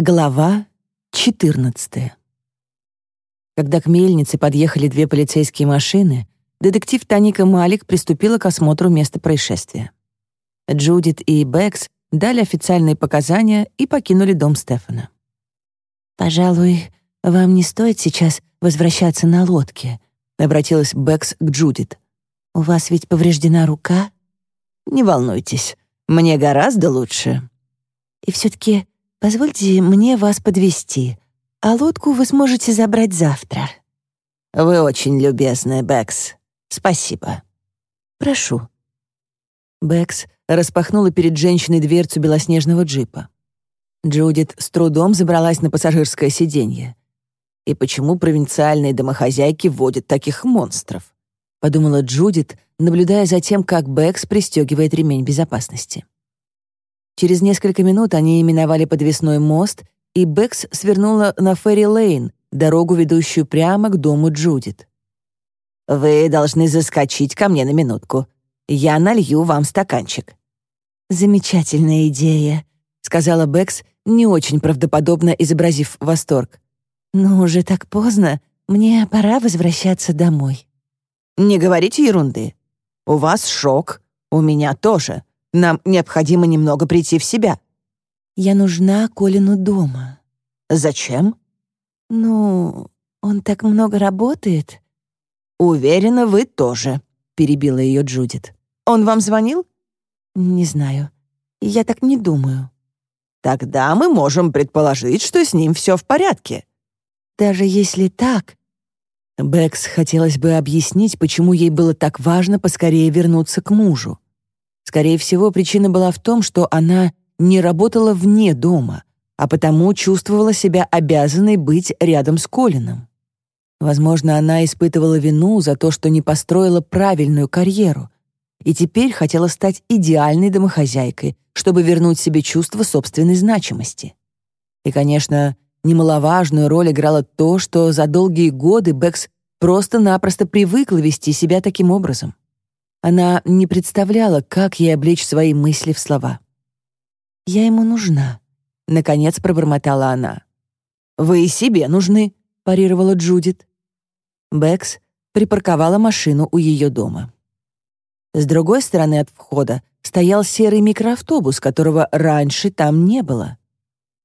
Глава 14 Когда к мельнице подъехали две полицейские машины, детектив Таника Малик приступила к осмотру места происшествия. Джудит и Бэкс дали официальные показания и покинули дом Стефана. «Пожалуй, вам не стоит сейчас возвращаться на лодке», обратилась Бэкс к Джудит. «У вас ведь повреждена рука?» «Не волнуйтесь, мне гораздо лучше». «И все-таки Позвольте мне вас подвезти, а лодку вы сможете забрать завтра». «Вы очень любезны, Бэкс. Спасибо». «Прошу». Бэкс распахнула перед женщиной дверцу белоснежного джипа. Джудит с трудом забралась на пассажирское сиденье. «И почему провинциальные домохозяйки водят таких монстров?» — подумала Джудит, наблюдая за тем, как Бэкс пристегивает ремень безопасности. Через несколько минут они миновали подвесной мост, и Бэкс свернула на Ферри-Лейн, дорогу, ведущую прямо к дому Джудит. «Вы должны заскочить ко мне на минутку. Я налью вам стаканчик». «Замечательная идея», — сказала Бэкс, не очень правдоподобно изобразив восторг. «Но уже так поздно, мне пора возвращаться домой». «Не говорите ерунды. У вас шок, у меня тоже. Нам необходимо немного прийти в себя». «Я нужна Колину дома». «Зачем?» «Ну, он так много работает». «Уверена, вы тоже», — перебила ее Джудит. «Он вам звонил?» «Не знаю. Я так не думаю». «Тогда мы можем предположить, что с ним все в порядке». «Даже если так...» Бэкс хотелось бы объяснить, почему ей было так важно поскорее вернуться к мужу. Скорее всего, причина была в том, что она не работала вне дома, а потому чувствовала себя обязанной быть рядом с Колином. Возможно, она испытывала вину за то, что не построила правильную карьеру, и теперь хотела стать идеальной домохозяйкой, чтобы вернуть себе чувство собственной значимости. И, конечно, немаловажную роль играло то, что за долгие годы Бэкс просто-напросто привыкла вести себя таким образом. Она не представляла, как ей облечь свои мысли в слова. «Я ему нужна», — наконец пробормотала она. «Вы и себе нужны», — парировала Джудит. Бэкс припарковала машину у ее дома. С другой стороны от входа стоял серый микроавтобус, которого раньше там не было.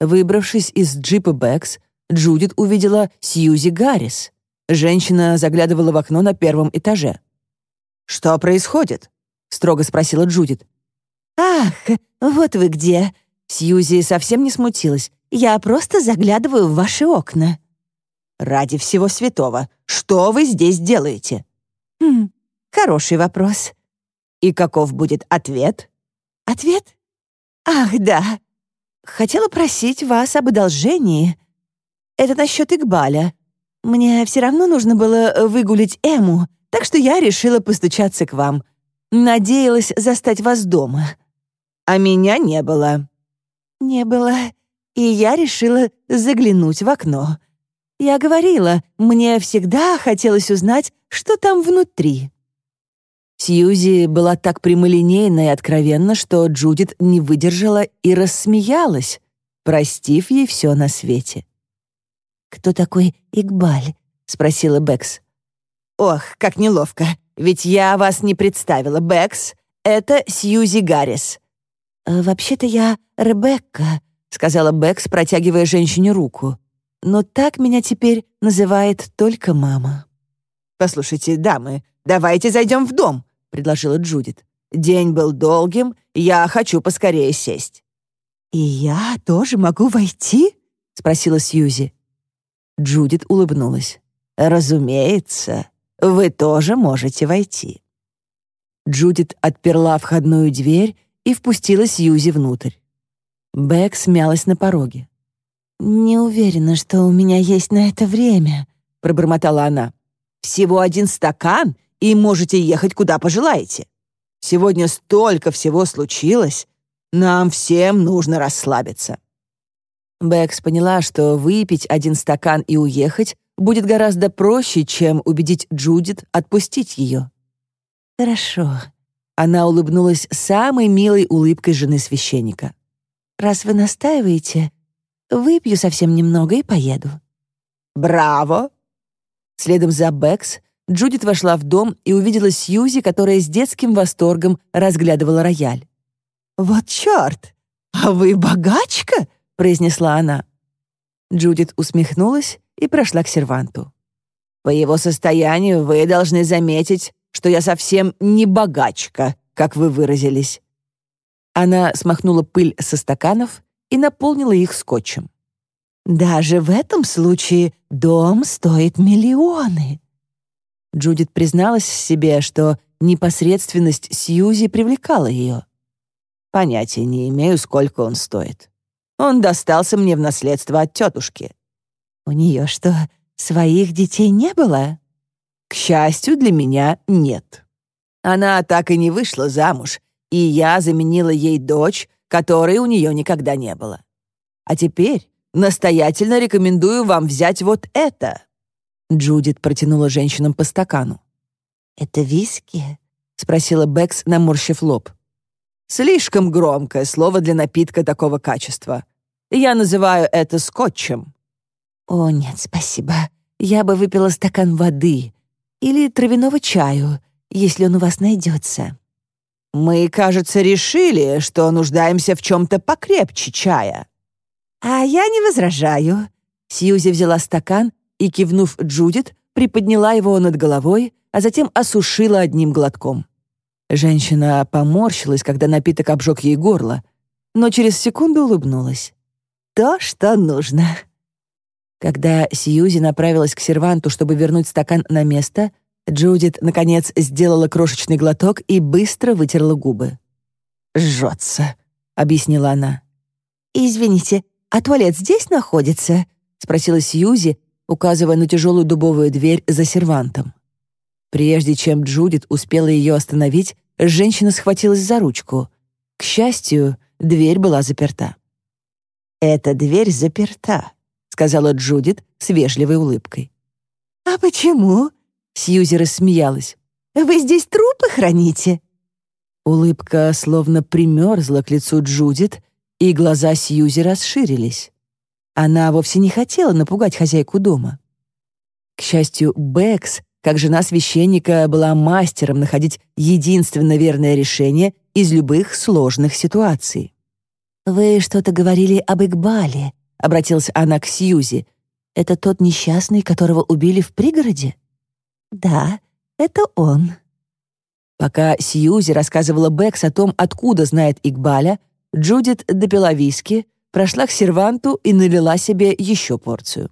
Выбравшись из джипа Бэкс, Джудит увидела Сьюзи Гаррис. Женщина заглядывала в окно на первом этаже. «Что происходит?» — строго спросила Джудит. «Ах, вот вы где!» Сьюзи совсем не смутилась. «Я просто заглядываю в ваши окна». «Ради всего святого, что вы здесь делаете?» «Хм, хороший вопрос». «И каков будет ответ?» «Ответ? Ах, да. Хотела просить вас об одолжении. Это насчет Игбаля. Мне все равно нужно было выгулить Эму, так что я решила постучаться к вам. Надеялась застать вас дома. А меня не было. Не было, и я решила заглянуть в окно. Я говорила, мне всегда хотелось узнать, что там внутри. Сьюзи была так прямолинейна и откровенна, что Джудит не выдержала и рассмеялась, простив ей все на свете. «Кто такой Игбаль?» — спросила Бэкс. «Ох, как неловко, ведь я вас не представила, Бэкс. Это Сьюзи Гаррис». «Э, «Вообще-то я Ребекка», — сказала Бэкс, протягивая женщине руку. «Но так меня теперь называет только мама». «Послушайте, дамы, давайте зайдем в дом», — предложила Джудит. «День был долгим, я хочу поскорее сесть». «И я тоже могу войти?» — спросила Сьюзи. Джудит улыбнулась. «Разумеется, вы тоже можете войти». Джудит отперла входную дверь и впустила Сьюзи внутрь. Бэк смялась на пороге. «Не уверена, что у меня есть на это время», — пробормотала она. «Всего один стакан, и можете ехать куда пожелаете. Сегодня столько всего случилось. Нам всем нужно расслабиться». Бэкс поняла, что выпить один стакан и уехать будет гораздо проще, чем убедить Джудит отпустить ее. «Хорошо». Она улыбнулась самой милой улыбкой жены священника. «Раз вы настаиваете, Выпью совсем немного и поеду». «Браво!» Следом за Бэкс Джудит вошла в дом и увидела Сьюзи, которая с детским восторгом разглядывала рояль. «Вот черт! А вы богачка?» — произнесла она. Джудит усмехнулась и прошла к серванту. «По его состоянию вы должны заметить, что я совсем не богачка, как вы выразились». Она смахнула пыль со стаканов и наполнила их скотчем. «Даже в этом случае дом стоит миллионы». Джудит призналась себе, что непосредственность Сьюзи привлекала ее. «Понятия не имею, сколько он стоит. Он достался мне в наследство от тетушки». «У нее что, своих детей не было?» «К счастью, для меня нет. Она так и не вышла замуж, и я заменила ей дочь, которой у нее никогда не было. А теперь настоятельно рекомендую вам взять вот это». Джудит протянула женщинам по стакану. «Это виски?» — спросила Бэкс, наморщив лоб. «Слишком громкое слово для напитка такого качества. Я называю это скотчем». «О, нет, спасибо. Я бы выпила стакан воды или травяного чаю, если он у вас найдется». «Мы, кажется, решили, что нуждаемся в чем-то покрепче чая». «А я не возражаю». Сьюзи взяла стакан и, кивнув Джудит, приподняла его над головой, а затем осушила одним глотком. Женщина поморщилась, когда напиток обжег ей горло, но через секунду улыбнулась. «То, что нужно». Когда Сьюзи направилась к серванту, чтобы вернуть стакан на место, Джудит, наконец, сделала крошечный глоток и быстро вытерла губы. «Жжется», — объяснила она. «Извините, а туалет здесь находится?» — спросила Сьюзи, указывая на тяжелую дубовую дверь за сервантом. Прежде чем Джудит успела ее остановить, женщина схватилась за ручку. К счастью, дверь была заперта. «Эта дверь заперта», — сказала Джудит с вежливой улыбкой. «А почему?» Сьюзи рассмеялась. «Вы здесь трупы храните?» Улыбка словно примерзла к лицу Джудит, и глаза Сьюзи расширились. Она вовсе не хотела напугать хозяйку дома. К счастью, Бэкс, как жена священника, была мастером находить единственно верное решение из любых сложных ситуаций. «Вы что-то говорили об Игбале», — обратилась она к Сьюзи. «Это тот несчастный, которого убили в пригороде?» «Да, это он». Пока Сьюзи рассказывала Бэкс о том, откуда знает Игбаля, Джудит допила виски, прошла к серванту и налила себе еще порцию.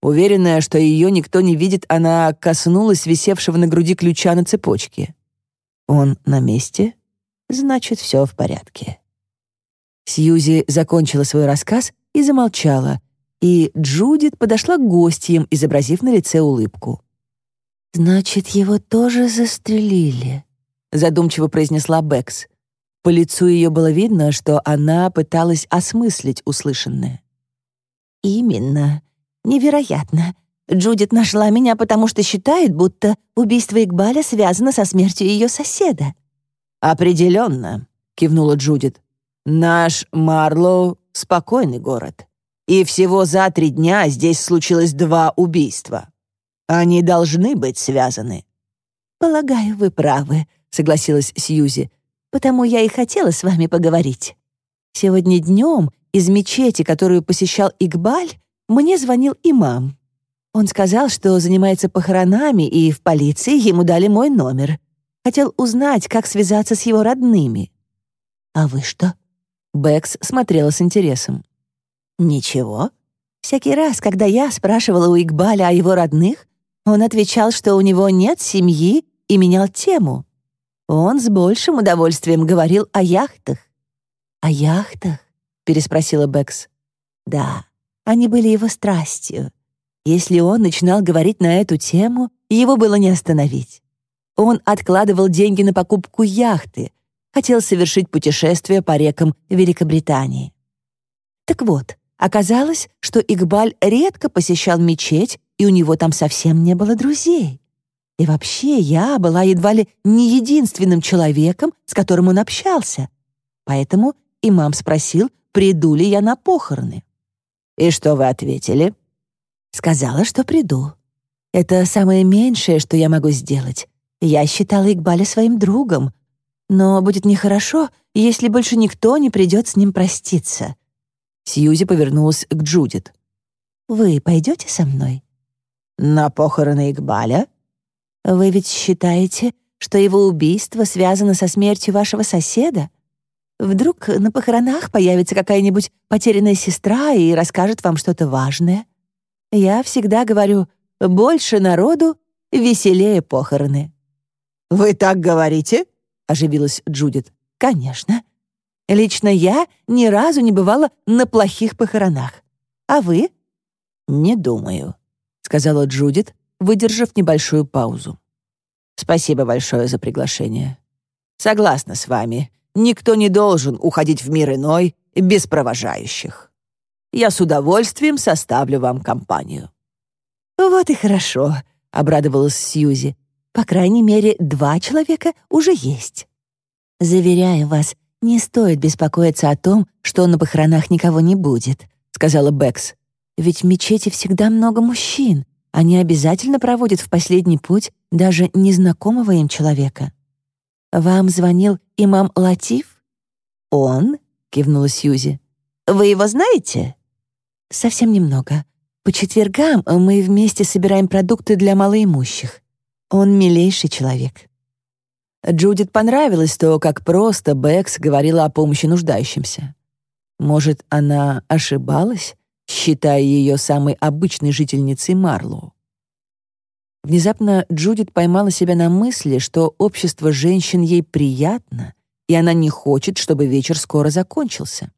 Уверенная, что ее никто не видит, она коснулась висевшего на груди ключа на цепочке. Он на месте? Значит, все в порядке. Сьюзи закончила свой рассказ и замолчала, и Джудит подошла к гостьям, изобразив на лице улыбку. «Значит, его тоже застрелили», — задумчиво произнесла Бэкс. По лицу ее было видно, что она пыталась осмыслить услышанное. «Именно. Невероятно. Джудит нашла меня, потому что считает, будто убийство Игбаля связано со смертью ее соседа». «Определенно», — кивнула Джудит. «Наш Марлоу — спокойный город. И всего за три дня здесь случилось два убийства. Они должны быть связаны». «Полагаю, вы правы», — согласилась Сьюзи. «Потому я и хотела с вами поговорить. Сегодня днем из мечети, которую посещал Игбаль, мне звонил имам. Он сказал, что занимается похоронами, и в полиции ему дали мой номер. Хотел узнать, как связаться с его родными. «А вы что?» Бэкс смотрела с интересом. «Ничего. Всякий раз, когда я спрашивала у Игбаля о его родных, он отвечал, что у него нет семьи, и менял тему. Он с большим удовольствием говорил о яхтах. «О яхтах?» — переспросила Бэкс. «Да, они были его страстью. Если он начинал говорить на эту тему, его было не остановить. Он откладывал деньги на покупку яхты, хотел совершить путешествие по рекам Великобритании. Так вот, оказалось, что Игбаль редко посещал мечеть и у него там совсем не было друзей. И вообще я была едва ли не единственным человеком, с которым он общался. Поэтому имам спросил, приду ли я на похороны. «И что вы ответили?» «Сказала, что приду. Это самое меньшее, что я могу сделать. Я считала Игбаля своим другом. Но будет нехорошо, если больше никто не придет с ним проститься». Сьюзи повернулась к Джудит. «Вы пойдете со мной?» «На похороны Игбаля?» «Вы ведь считаете, что его убийство связано со смертью вашего соседа? Вдруг на похоронах появится какая-нибудь потерянная сестра и расскажет вам что-то важное? Я всегда говорю, больше народу, веселее похороны». «Вы так говорите?» — оживилась Джудит. «Конечно. Лично я ни разу не бывала на плохих похоронах. А вы?» «Не думаю», — сказала Джудит, выдержав небольшую паузу. «Спасибо большое за приглашение. Согласна с вами, никто не должен уходить в мир иной без провожающих. Я с удовольствием составлю вам компанию». «Вот и хорошо», — обрадовалась Сьюзи. «По крайней мере, два человека уже есть. Заверяю вас, не стоит беспокоиться о том, что на похоронах никого не будет», — сказала Бэкс. «Ведь в мечети всегда много мужчин. Они обязательно проводят в последний путь даже незнакомого им человека». «Вам звонил имам Латиф?» «Он?» — кивнула Сьюзи. «Вы его знаете?» «Совсем немного. По четвергам мы вместе собираем продукты для малоимущих. Он милейший человек». Джудит понравилось то, как просто Бэкс говорила о помощи нуждающимся. Может, она ошибалась, считая ее самой обычной жительницей Марлоу? Внезапно Джудит поймала себя на мысли, что общество женщин ей приятно, и она не хочет, чтобы вечер скоро закончился.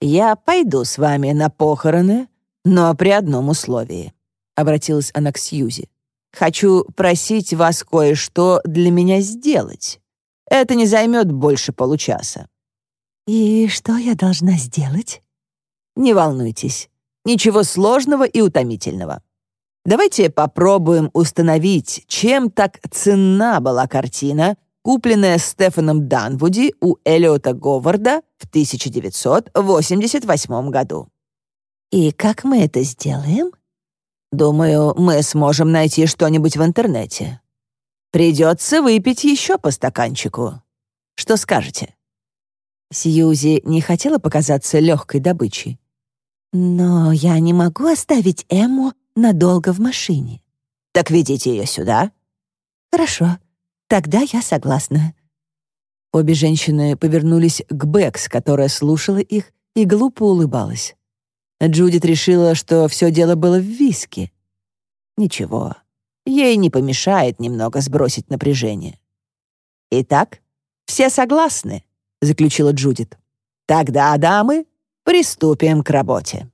«Я пойду с вами на похороны, но при одном условии», — обратилась она к Сьюзи. Хочу просить вас кое-что для меня сделать. Это не займет больше получаса». «И что я должна сделать?» «Не волнуйтесь. Ничего сложного и утомительного. Давайте попробуем установить, чем так ценна была картина, купленная Стефаном Данвуди у Эллиота Говарда в 1988 году». «И как мы это сделаем?» Думаю, мы сможем найти что-нибудь в интернете. Придется выпить еще по стаканчику. Что скажете?» Сьюзи не хотела показаться легкой добычей. «Но я не могу оставить Эмму надолго в машине». «Так ведите ее сюда». «Хорошо, тогда я согласна». Обе женщины повернулись к Бэкс, которая слушала их и глупо улыбалась. Джудит решила, что все дело было в виске. Ничего, ей не помешает немного сбросить напряжение. «Итак, все согласны», — заключила Джудит. «Тогда, дамы, приступим к работе».